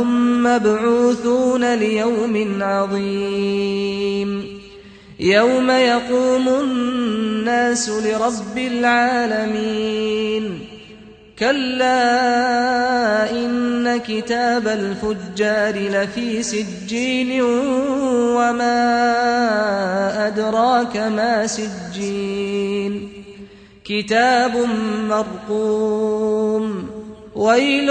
أنهم مبعوثون ليوم عظيم. يوم يقوم الناس لرب العالمين. كلا إن كتاب الفجار لفي سجين وما أدراك ما سجين. كتاب مرقوم. ويل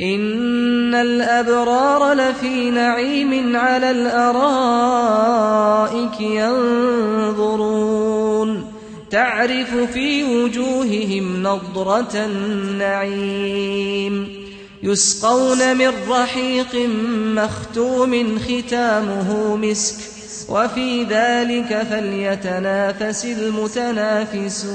إن الأبرار لفي نعيم على الأرائك ينظرون تعرف في وجوههم نضرة النعيم يسقون من رحيق مختوم ختامه مسك وفي ذلك فليتنافس المتنافسون